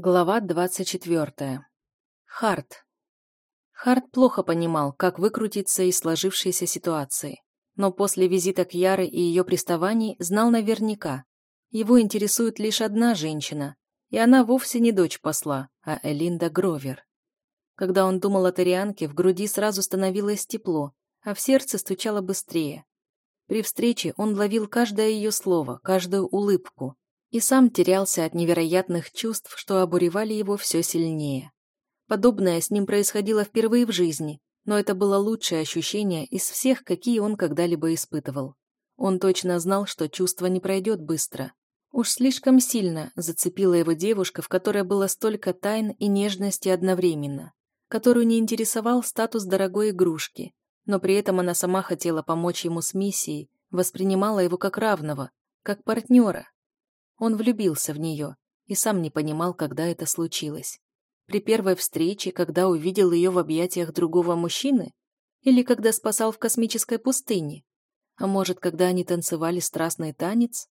Глава двадцать четвертая. Харт. Харт плохо понимал, как выкрутиться из сложившейся ситуации. Но после визита к Яре и ее приставаний знал наверняка. Его интересует лишь одна женщина, и она вовсе не дочь посла, а Элинда Гровер. Когда он думал о Тарианке, в груди сразу становилось тепло, а в сердце стучало быстрее. При встрече он ловил каждое ее слово, каждую улыбку, и сам терялся от невероятных чувств, что обуревали его все сильнее. Подобное с ним происходило впервые в жизни, но это было лучшее ощущение из всех, какие он когда-либо испытывал. Он точно знал, что чувство не пройдет быстро. Уж слишком сильно зацепила его девушка, в которой было столько тайн и нежности одновременно, которую не интересовал статус дорогой игрушки, но при этом она сама хотела помочь ему с миссией, воспринимала его как равного, как партнера, он влюбился в нее и сам не понимал, когда это случилось. При первой встрече, когда увидел ее в объятиях другого мужчины? Или когда спасал в космической пустыне? А может, когда они танцевали страстный танец?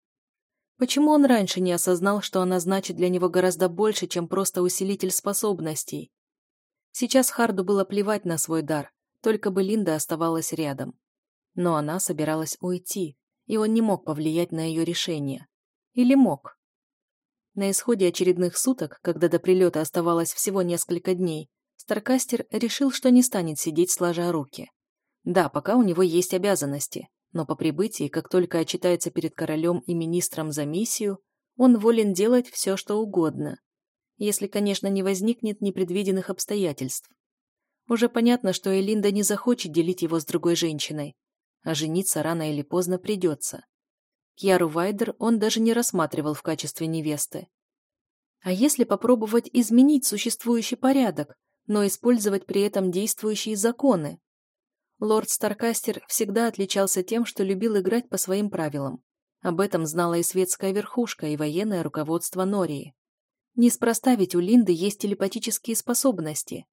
Почему он раньше не осознал, что она значит для него гораздо больше, чем просто усилитель способностей? Сейчас Харду было плевать на свой дар, только бы Линда оставалась рядом. Но она собиралась уйти, и он не мог повлиять на ее решение. Или мог? На исходе очередных суток, когда до прилета оставалось всего несколько дней, Старкастер решил, что не станет сидеть сложа руки. Да, пока у него есть обязанности, но по прибытии, как только отчитается перед королем и министром за миссию, он волен делать все, что угодно. Если, конечно, не возникнет непредвиденных обстоятельств. Уже понятно, что Элинда не захочет делить его с другой женщиной, а жениться рано или поздно придется. Кьяру Вайдер он даже не рассматривал в качестве невесты. А если попробовать изменить существующий порядок, но использовать при этом действующие законы? Лорд Старкастер всегда отличался тем, что любил играть по своим правилам. Об этом знала и светская верхушка, и военное руководство Нории. Неспроста ведь у Линды есть телепатические способности.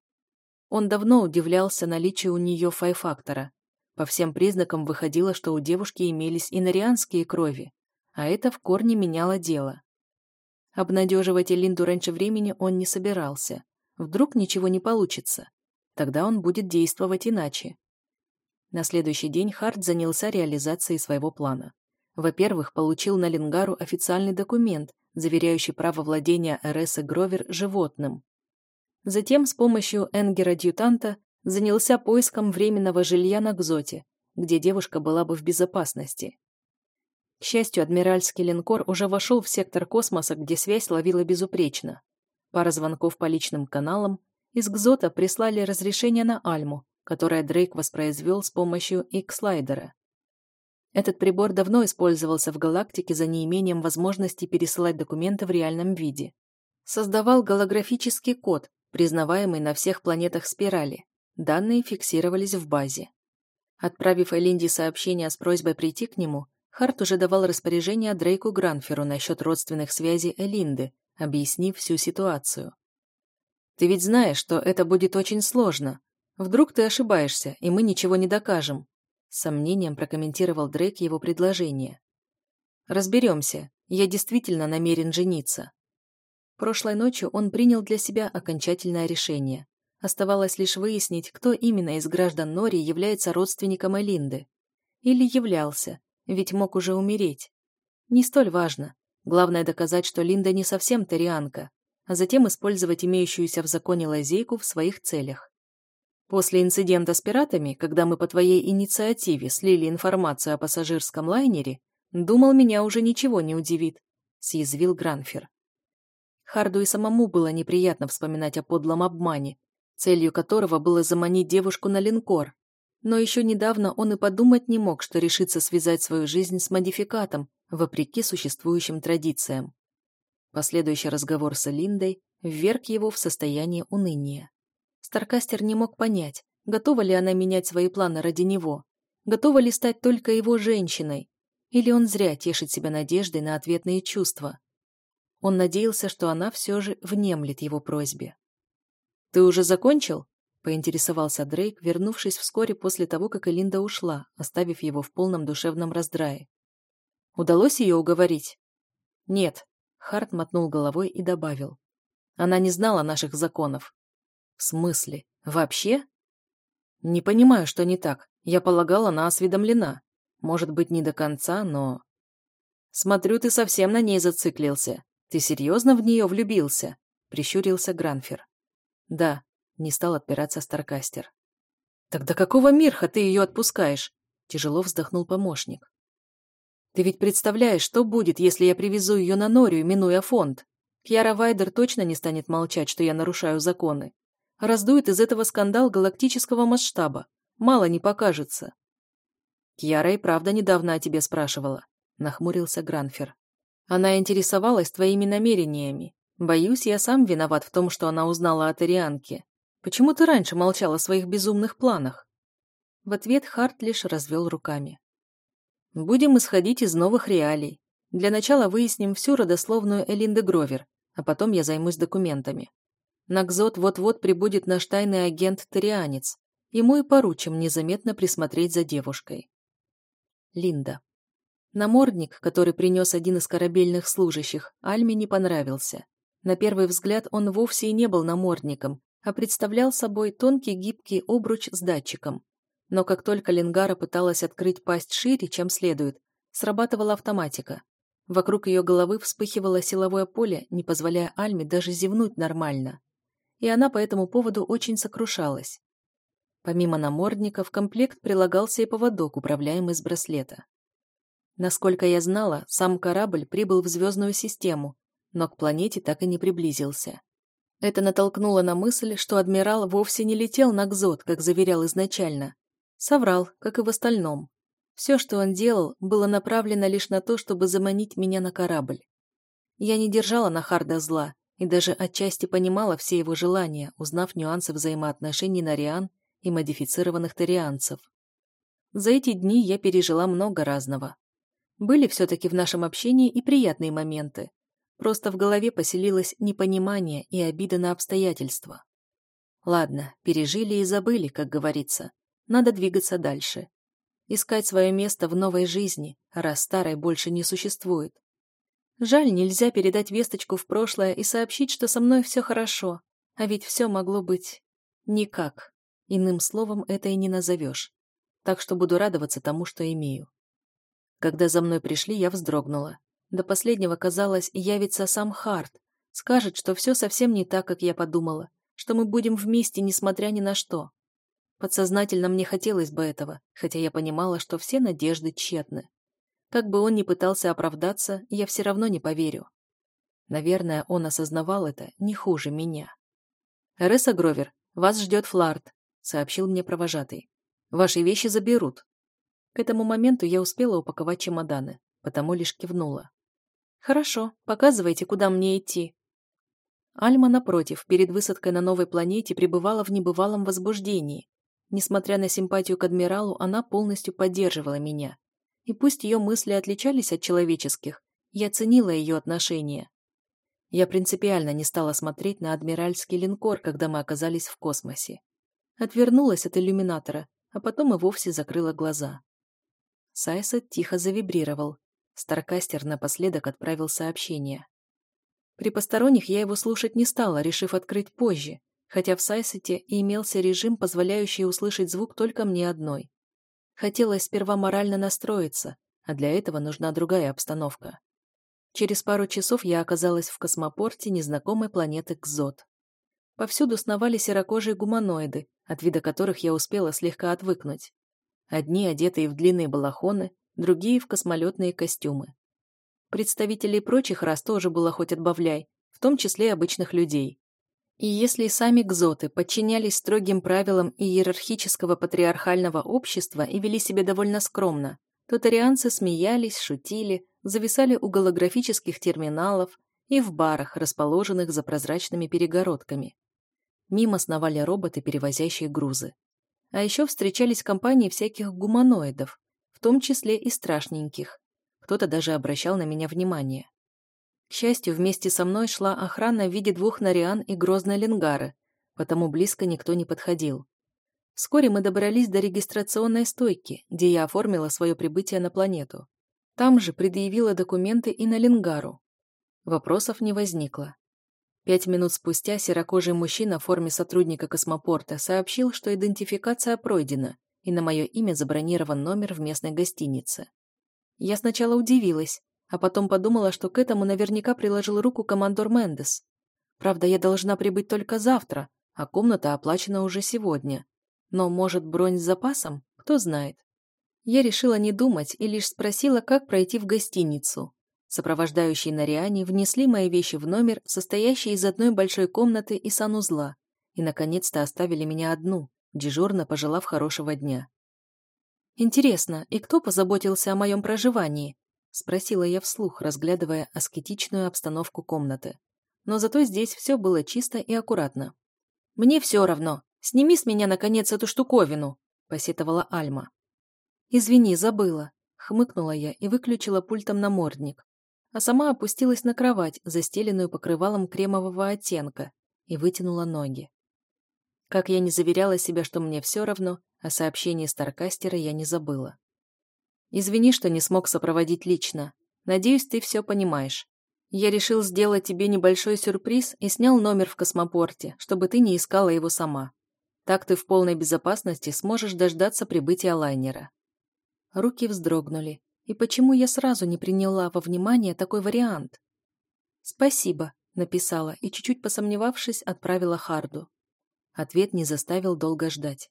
Он давно удивлялся наличию у нее фай-фактора, по всем признакам выходило, что у девушки имелись инарианские крови, а это в корне меняло дело. Обнадеживать Элинду раньше времени он не собирался. Вдруг ничего не получится. Тогда он будет действовать иначе. На следующий день Харт занялся реализацией своего плана. Во-первых, получил на Лингару официальный документ, заверяющий право владения и Гровер животным. Затем с помощью Энгера-адъютанта занялся поиском временного жилья на Гзоте, где девушка была бы в безопасности. К счастью, адмиральский линкор уже вошел в сектор космоса, где связь ловила безупречно. Пара звонков по личным каналам, из Гзота прислали разрешение на Альму, которое Дрейк воспроизвел с помощью X-слайдера. Этот прибор давно использовался в галактике за неимением возможности пересылать документы в реальном виде. Создавал голографический код, признаваемый на всех планетах спирали. Данные фиксировались в базе. Отправив Элинди сообщение с просьбой прийти к нему, Харт уже давал распоряжение Дрейку Гранферу насчет родственных связей Элинды, объяснив всю ситуацию. «Ты ведь знаешь, что это будет очень сложно. Вдруг ты ошибаешься, и мы ничего не докажем», с сомнением прокомментировал Дрейк его предложение. «Разберемся. Я действительно намерен жениться». Прошлой ночью он принял для себя окончательное решение. Оставалось лишь выяснить, кто именно из граждан Нори является родственником Элинды. Или являлся, ведь мог уже умереть. Не столь важно. Главное доказать, что Линда не совсем тарианка, а затем использовать имеющуюся в законе лазейку в своих целях. После инцидента с пиратами, когда мы по твоей инициативе слили информацию о пассажирском лайнере, думал, меня уже ничего не удивит, съязвил Гранфер. Харду и самому было неприятно вспоминать о подлом обмане, целью которого было заманить девушку на линкор. Но еще недавно он и подумать не мог, что решится связать свою жизнь с модификатом, вопреки существующим традициям. Последующий разговор с Линдой вверг его в состояние уныния. Старкастер не мог понять, готова ли она менять свои планы ради него, готова ли стать только его женщиной, или он зря тешит себя надеждой на ответные чувства. Он надеялся, что она все же внемлет его просьбе. «Ты уже закончил?» — поинтересовался Дрейк, вернувшись вскоре после того, как Элинда ушла, оставив его в полном душевном раздрае. «Удалось ее уговорить?» «Нет», — Харт мотнул головой и добавил. Она не знала наших законов. В смысле? Вообще? Не понимаю, что не так. Я полагала, она осведомлена. Может быть, не до конца, но... Смотрю, ты совсем на ней зациклился. Ты серьезно в нее влюбился? Прищурился Гранфер. Да, не стал отпираться Старкастер. Тогда какого мирха ты ее отпускаешь? Тяжело вздохнул помощник. Ты ведь представляешь, что будет, если я привезу ее на Норию, минуя фонд? Кьяра Вайдер точно не станет молчать, что я нарушаю законы. Раздует из этого скандал галактического масштаба. Мало не покажется. Кьяра и правда недавно о тебе спрашивала, нахмурился Гранфер. Она интересовалась твоими намерениями. Боюсь, я сам виноват в том, что она узнала о Тарианке. Почему ты раньше молчал о своих безумных планах? В ответ Харт лишь развел руками. Будем исходить из новых реалий. Для начала выясним всю родословную Элинды Гровер, а потом я займусь документами. На Кзот вот-вот прибудет наш тайный агент-тарианец. Ему и поручим незаметно присмотреть за девушкой. Линда. Намордник, который принес один из корабельных служащих, Альме не понравился. На первый взгляд он вовсе и не был намордником, а представлял собой тонкий гибкий обруч с датчиком. Но как только Ленгара пыталась открыть пасть шире, чем следует, срабатывала автоматика. Вокруг ее головы вспыхивало силовое поле, не позволяя Альме даже зевнуть нормально и она по этому поводу очень сокрушалась. Помимо намордника, в комплект прилагался и поводок, управляемый с браслета. Насколько я знала, сам корабль прибыл в звездную систему, но к планете так и не приблизился. Это натолкнуло на мысль, что адмирал вовсе не летел на Кзот, как заверял изначально. Соврал, как и в остальном. Все, что он делал, было направлено лишь на то, чтобы заманить меня на корабль. Я не держала на Харда зла, и даже отчасти понимала все его желания, узнав нюансы взаимоотношений нариан и модифицированных тарианцев. За эти дни я пережила много разного. Были все-таки в нашем общении и приятные моменты. Просто в голове поселилось непонимание и обида на обстоятельства. Ладно, пережили и забыли, как говорится. Надо двигаться дальше. Искать свое место в новой жизни, раз старой больше не существует. Жаль, нельзя передать весточку в прошлое и сообщить, что со мной все хорошо. А ведь все могло быть никак. Иным словом это и не назовешь. Так что буду радоваться тому, что имею. Когда за мной пришли, я вздрогнула. До последнего казалось, явится сам Харт. Скажет, что все совсем не так, как я подумала. Что мы будем вместе, несмотря ни на что. Подсознательно мне хотелось бы этого, хотя я понимала, что все надежды тщетны. Как бы он ни пытался оправдаться, я все равно не поверю. Наверное, он осознавал это не хуже меня. «Ресса Гровер, вас ждет Фларт», — сообщил мне провожатый. «Ваши вещи заберут». К этому моменту я успела упаковать чемоданы, потому лишь кивнула. «Хорошо, показывайте, куда мне идти». Альма, напротив, перед высадкой на новой планете пребывала в небывалом возбуждении. Несмотря на симпатию к адмиралу, она полностью поддерживала меня и пусть ее мысли отличались от человеческих, я ценила ее отношения. Я принципиально не стала смотреть на адмиральский линкор, когда мы оказались в космосе. Отвернулась от иллюминатора, а потом и вовсе закрыла глаза. Сайса тихо завибрировал. Старкастер напоследок отправил сообщение. При посторонних я его слушать не стала, решив открыть позже, хотя в Сайсете и имелся режим, позволяющий услышать звук только мне одной. Хотелось сперва морально настроиться, а для этого нужна другая обстановка. Через пару часов я оказалась в космопорте незнакомой планеты Кзот. Повсюду сновали серокожие гуманоиды, от вида которых я успела слегка отвыкнуть. Одни одетые в длинные балахоны, другие в космолетные костюмы. Представителей прочих рас тоже было хоть отбавляй, в том числе обычных людей. И если сами гзоты подчинялись строгим правилам иерархического патриархального общества и вели себя довольно скромно, то тарианцы смеялись, шутили, зависали у голографических терминалов и в барах, расположенных за прозрачными перегородками. Мимо сновали роботы, перевозящие грузы. А еще встречались компании всяких гуманоидов, том числе и страшненьких. Кто-то даже обращал на меня внимание. К счастью, вместе со мной шла охрана в виде двух нариан и грозной ленгары, потому близко никто не подходил. Вскоре мы добрались до регистрационной стойки, где я оформила свое прибытие на планету. Там же предъявила документы и на Ленгару. Вопросов не возникло. Пять минут спустя серокожий мужчина в форме сотрудника космопорта сообщил, что идентификация пройдена, и на мое имя забронирован номер в местной гостинице. Я сначала удивилась, а потом подумала, что к этому наверняка приложил руку командор Мендес. Правда, я должна прибыть только завтра, а комната оплачена уже сегодня. Но, может, бронь с запасом? Кто знает. Я решила не думать и лишь спросила, как пройти в гостиницу. Сопровождающие Нариане внесли мои вещи в номер, состоящий из одной большой комнаты и санузла, и, наконец-то, оставили меня одну, дежурно пожелав хорошего дня. «Интересно, и кто позаботился о моем проживании?» — спросила я вслух, разглядывая аскетичную обстановку комнаты. Но зато здесь все было чисто и аккуратно. «Мне все равно. Сними с меня, наконец, эту штуковину!» — посетовала Альма. «Извини, забыла», — хмыкнула я и выключила пультом намордник, а сама опустилась на кровать, застеленную покрывалом кремового оттенка, и вытянула ноги. Как я не заверяла себя, что мне все равно, о сообщении Старкастера я не забыла. «Извини, что не смог сопроводить лично. Надеюсь, ты все понимаешь. Я решил сделать тебе небольшой сюрприз и снял номер в космопорте, чтобы ты не искала его сама. Так ты в полной безопасности сможешь дождаться прибытия лайнера». Руки вздрогнули, и почему я сразу не приняла во внимание такой вариант? «Спасибо», — написала и, чуть-чуть посомневавшись, отправила Харду. Ответ не заставил долго ждать.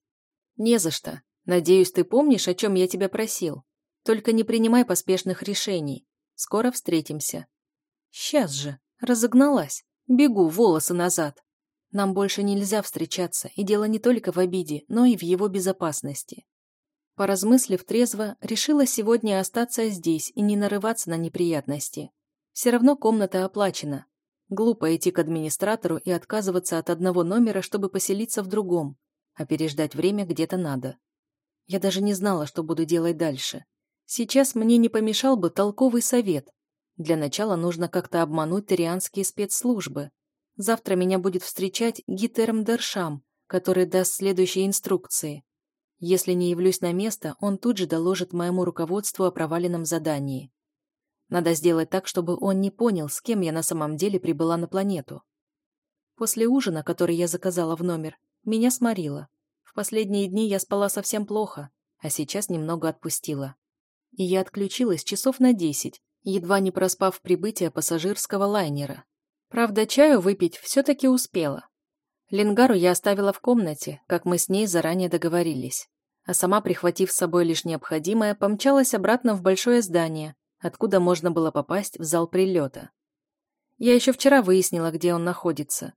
«Не за что. Надеюсь, ты помнишь, о чем я тебя просил. Только не принимай поспешных решений. Скоро встретимся». «Сейчас же. Разогналась. Бегу, волосы назад. Нам больше нельзя встречаться, и дело не только в обиде, но и в его безопасности. Поразмыслив трезво, решила сегодня остаться здесь и не нарываться на неприятности. Все равно комната оплачена. Глупо идти к администратору и отказываться от одного номера, чтобы поселиться в другом. А переждать время где-то надо. Я даже не знала, что буду делать дальше. Сейчас мне не помешал бы толковый совет. Для начала нужно как-то обмануть тарианские спецслужбы. Завтра меня будет встречать Гитерм Дершам, который даст следующие инструкции. Если не явлюсь на место, он тут же доложит моему руководству о проваленном задании. Надо сделать так, чтобы он не понял, с кем я на самом деле прибыла на планету. После ужина, который я заказала в номер, меня сморило. В последние дни я спала совсем плохо, а сейчас немного отпустила. И я отключилась часов на десять, едва не проспав прибытие пассажирского лайнера. Правда, чаю выпить все-таки успела. Лингару я оставила в комнате, как мы с ней заранее договорились. А сама, прихватив с собой лишь необходимое, помчалась обратно в большое здание, откуда можно было попасть в зал прилета. Я еще вчера выяснила, где он находится.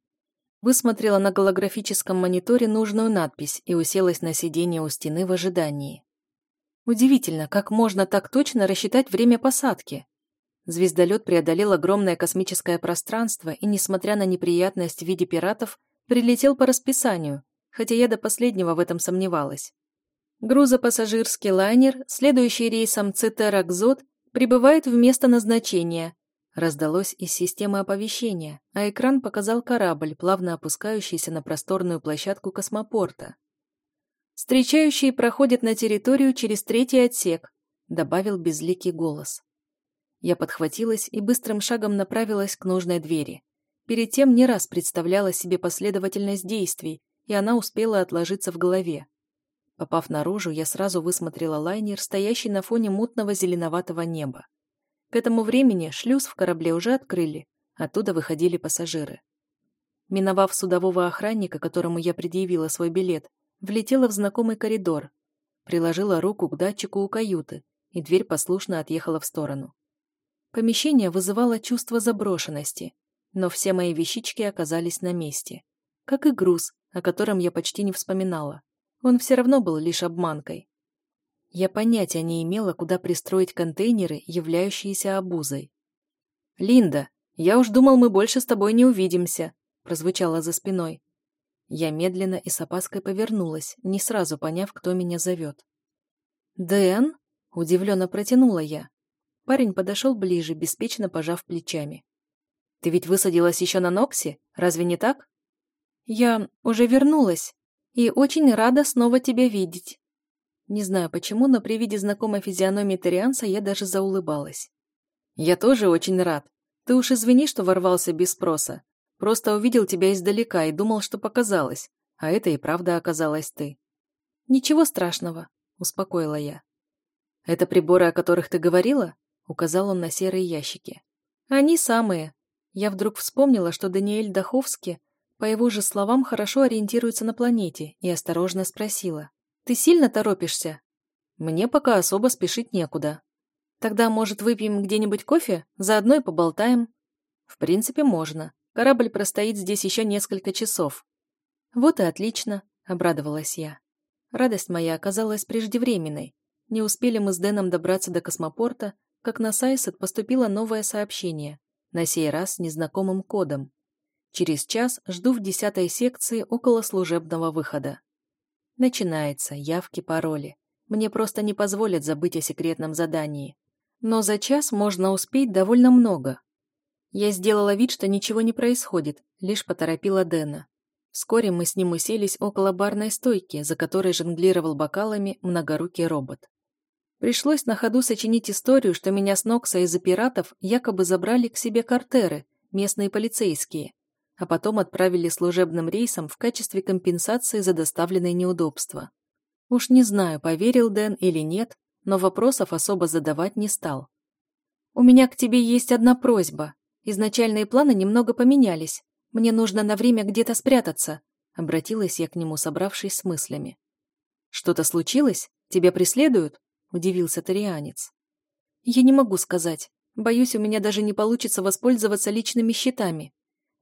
Высмотрела на голографическом мониторе нужную надпись и уселась на сиденье у стены в ожидании. Удивительно, как можно так точно рассчитать время посадки. Звездолет преодолел огромное космическое пространство и, несмотря на неприятность в виде пиратов, Прилетел по расписанию, хотя я до последнего в этом сомневалась. Грузопассажирский лайнер, следующий рейсом Цитеракзот, прибывает в место назначения. Раздалось из системы оповещения, а экран показал корабль, плавно опускающийся на просторную площадку космопорта. «Встречающие проходят на территорию через третий отсек», добавил безликий голос. Я подхватилась и быстрым шагом направилась к нужной двери. Перед тем не раз представляла себе последовательность действий, и она успела отложиться в голове. Попав наружу, я сразу высмотрела лайнер, стоящий на фоне мутного зеленоватого неба. К этому времени шлюз в корабле уже открыли, оттуда выходили пассажиры. Миновав судового охранника, которому я предъявила свой билет, влетела в знакомый коридор, приложила руку к датчику у каюты, и дверь послушно отъехала в сторону. Помещение вызывало чувство заброшенности, но все мои вещички оказались на месте. Как и груз, о котором я почти не вспоминала. Он все равно был лишь обманкой. Я понятия не имела, куда пристроить контейнеры, являющиеся обузой. «Линда, я уж думал, мы больше с тобой не увидимся», прозвучало за спиной. Я медленно и с опаской повернулась, не сразу поняв, кто меня зовет. «Дэн?» – удивленно протянула я. Парень подошел ближе, беспечно пожав плечами. Ты ведь высадилась еще на Ноксе, разве не так? Я уже вернулась и очень рада снова тебя видеть. Не знаю почему, но при виде знакомой физиономии Торианца я даже заулыбалась. Я тоже очень рад. Ты уж извини, что ворвался без спроса. Просто увидел тебя издалека и думал, что показалось, а это и правда оказалась ты». «Ничего страшного», — успокоила я. «Это приборы, о которых ты говорила?» — указал он на серые ящики. «Они самые». Я вдруг вспомнила, что Даниэль Даховский, по его же словам, хорошо ориентируется на планете, и осторожно спросила. «Ты сильно торопишься?» «Мне пока особо спешить некуда». «Тогда, может, выпьем где-нибудь кофе? Заодно и поболтаем?» «В принципе, можно. Корабль простоит здесь еще несколько часов». «Вот и отлично», — обрадовалась я. Радость моя оказалась преждевременной. Не успели мы с Дэном добраться до космопорта, как на Сайсет поступило новое сообщение, на сей раз с незнакомым кодом. Через час жду в десятой секции около служебного выхода. Начинается, явки, пароли. Мне просто не позволят забыть о секретном задании. Но за час можно успеть довольно много. Я сделала вид, что ничего не происходит, лишь поторопила Дэна. Вскоре мы с ним уселись около барной стойки, за которой жонглировал бокалами многорукий робот. Пришлось на ходу сочинить историю, что меня с Нокса из-за пиратов якобы забрали к себе картеры, местные полицейские, а потом отправили служебным рейсом в качестве компенсации за доставленные неудобства. Уж не знаю, поверил Дэн или нет, но вопросов особо задавать не стал. «У меня к тебе есть одна просьба. Изначальные планы немного поменялись. Мне нужно на время где-то спрятаться», — обратилась я к нему, собравшись с мыслями. «Что-то случилось? Тебя преследуют?» — удивился тарианец. «Я не могу сказать. Боюсь, у меня даже не получится воспользоваться личными счетами.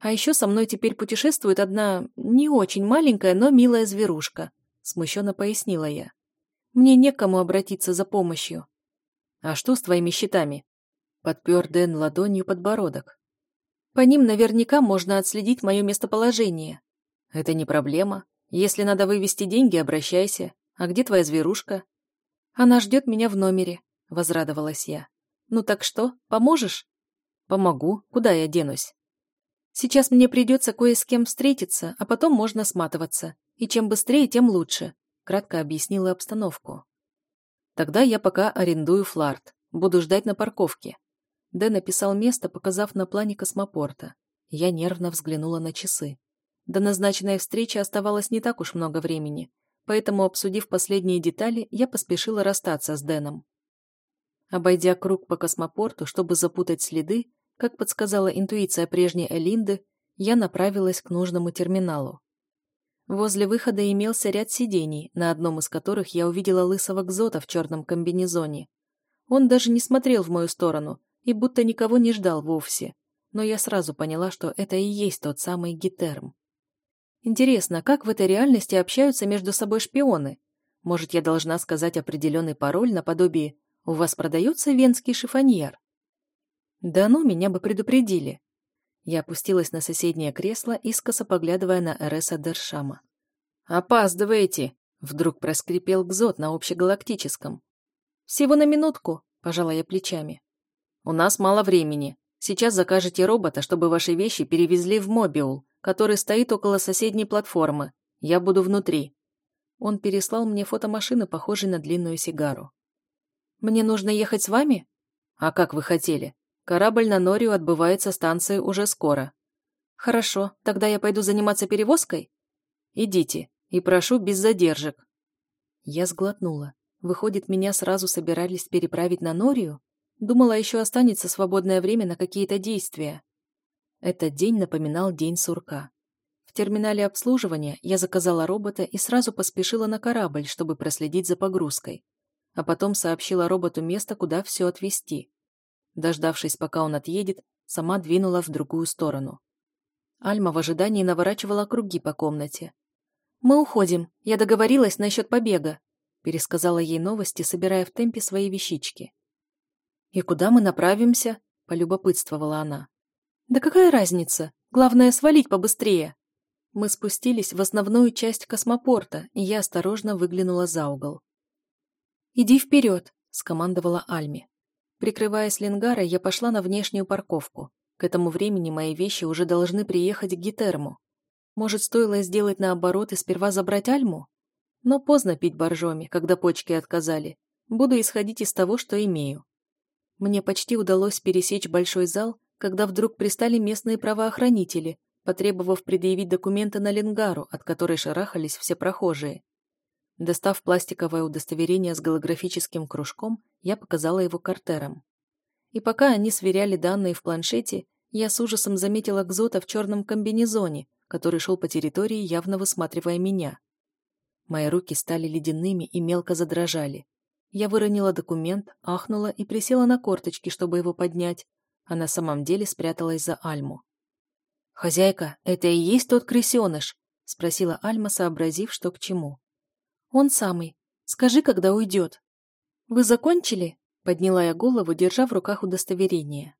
А еще со мной теперь путешествует одна не очень маленькая, но милая зверушка», — смущенно пояснила я. «Мне некому обратиться за помощью». «А что с твоими счетами?» Подпер Дэн ладонью подбородок. По ним наверняка можно отследить мое местоположение. Это не проблема. Если надо вывести деньги, обращайся. А где твоя зверушка? Она ждет меня в номере, возрадовалась я. Ну так что, поможешь? Помогу. Куда я денусь? Сейчас мне придется кое с кем встретиться, а потом можно сматываться. И чем быстрее, тем лучше, кратко объяснила обстановку. Тогда я пока арендую фларт. Буду ждать на парковке. Дэн написал место, показав на плане космопорта. Я нервно взглянула на часы. До назначенной встречи оставалось не так уж много времени, поэтому, обсудив последние детали, я поспешила расстаться с Дэном. Обойдя круг по космопорту, чтобы запутать следы, как подсказала интуиция прежней Элинды, я направилась к нужному терминалу. Возле выхода имелся ряд сидений, на одном из которых я увидела лысого Гзота в черном комбинезоне. Он даже не смотрел в мою сторону, и будто никого не ждал вовсе, но я сразу поняла, что это и есть тот самый Гитерм. Интересно, как в этой реальности общаются между собой шпионы? Может, я должна сказать определенный пароль наподобие «У вас продается венский шифоньер?» Да ну, меня бы предупредили. Я опустилась на соседнее кресло, искоса поглядывая на Эреса Дершама. «Опаздываете!» — вдруг проскрипел Гзот на общегалактическом. «Всего на минутку», — пожала я плечами. «У нас мало времени. Сейчас закажете робота, чтобы ваши вещи перевезли в Мобиул, который стоит около соседней платформы. Я буду внутри». Он переслал мне фотомашины, похожей на длинную сигару. «Мне нужно ехать с вами?» «А как вы хотели? Корабль на Норию отбывает со станции уже скоро». «Хорошо, тогда я пойду заниматься перевозкой?» «Идите, и прошу без задержек». Я сглотнула. Выходит, меня сразу собирались переправить на Норию? Думала, еще останется свободное время на какие-то действия. Этот день напоминал день сурка. В терминале обслуживания я заказала робота и сразу поспешила на корабль, чтобы проследить за погрузкой. А потом сообщила роботу место, куда все отвезти. Дождавшись, пока он отъедет, сама двинула в другую сторону. Альма в ожидании наворачивала круги по комнате. «Мы уходим. Я договорилась насчет побега», пересказала ей новости, собирая в темпе свои вещички. «И куда мы направимся?» – полюбопытствовала она. «Да какая разница? Главное, свалить побыстрее!» Мы спустились в основную часть космопорта, и я осторожно выглянула за угол. «Иди вперед!» – скомандовала Альми. Прикрываясь лингарой, я пошла на внешнюю парковку. К этому времени мои вещи уже должны приехать к Гитерму. Может, стоило сделать наоборот и сперва забрать Альму? Но поздно пить боржоми, когда почки отказали. Буду исходить из того, что имею. Мне почти удалось пересечь большой зал, когда вдруг пристали местные правоохранители, потребовав предъявить документы на Ленгару, от которой шарахались все прохожие. Достав пластиковое удостоверение с голографическим кружком, я показала его картерам. И пока они сверяли данные в планшете, я с ужасом заметила Кзота в черном комбинезоне, который шел по территории, явно высматривая меня. Мои руки стали ледяными и мелко задрожали. Я выронила документ, ахнула и присела на корточки, чтобы его поднять, а на самом деле спряталась за Альму. «Хозяйка, это и есть тот крысеныш?» — спросила Альма, сообразив, что к чему. «Он самый. Скажи, когда уйдет». «Вы закончили?» — подняла я голову, держа в руках удостоверение.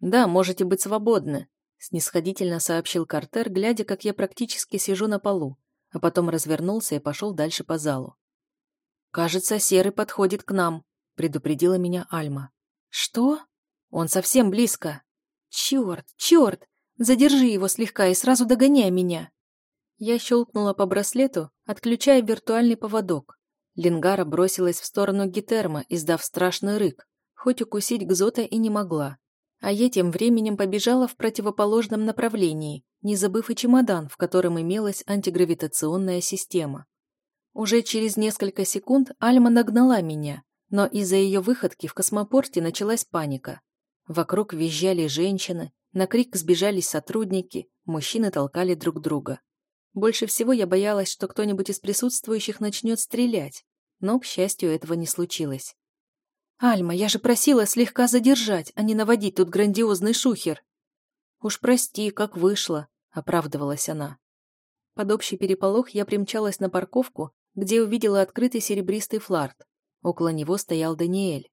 «Да, можете быть свободны», — снисходительно сообщил Картер, глядя, как я практически сижу на полу, а потом развернулся и пошел дальше по залу. «Кажется, Серый подходит к нам», — предупредила меня Альма. «Что? Он совсем близко». «Черт, черт! Задержи его слегка и сразу догоняй меня!» Я щелкнула по браслету, отключая виртуальный поводок. Лингара бросилась в сторону Гитерма, издав страшный рык, хоть укусить Гзота и не могла. А я тем временем побежала в противоположном направлении, не забыв и чемодан, в котором имелась антигравитационная система. Уже через несколько секунд Альма нагнала меня, но из-за ее выходки в космопорте началась паника. Вокруг визжали женщины, на крик сбежались сотрудники, мужчины толкали друг друга. Больше всего я боялась, что кто-нибудь из присутствующих начнет стрелять, но, к счастью, этого не случилось. «Альма, я же просила слегка задержать, а не наводить тут грандиозный шухер!» «Уж прости, как вышло», — оправдывалась она. Под общий переполох я примчалась на парковку, где увидела открытый серебристый фларт. Около него стоял Даниэль.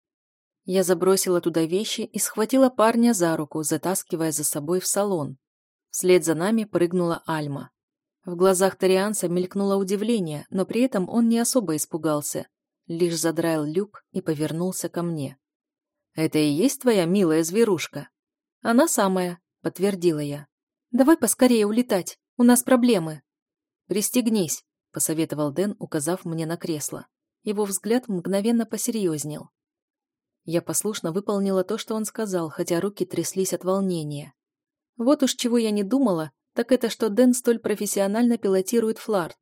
Я забросила туда вещи и схватила парня за руку, затаскивая за собой в салон. Вслед за нами прыгнула Альма. В глазах Торианца мелькнуло удивление, но при этом он не особо испугался, лишь задраил люк и повернулся ко мне. «Это и есть твоя милая зверушка?» «Она самая», — подтвердила я. «Давай поскорее улетать, у нас проблемы». «Пристегнись», — посоветовал Дэн, указав мне на кресло. Его взгляд мгновенно посерьезнел. Я послушно выполнила то, что он сказал, хотя руки тряслись от волнения. Вот уж чего я не думала, так это что Дэн столь профессионально пилотирует фларт.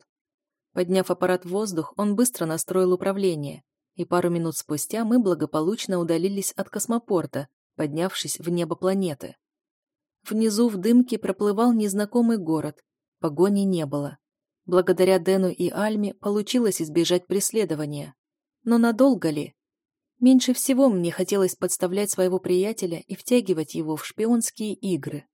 Подняв аппарат в воздух, он быстро настроил управление, и пару минут спустя мы благополучно удалились от космопорта, поднявшись в небо планеты. Внизу в дымке проплывал незнакомый город, погони не было. Благодаря Дэну и Альме получилось избежать преследования. Но надолго ли? Меньше всего мне хотелось подставлять своего приятеля и втягивать его в шпионские игры.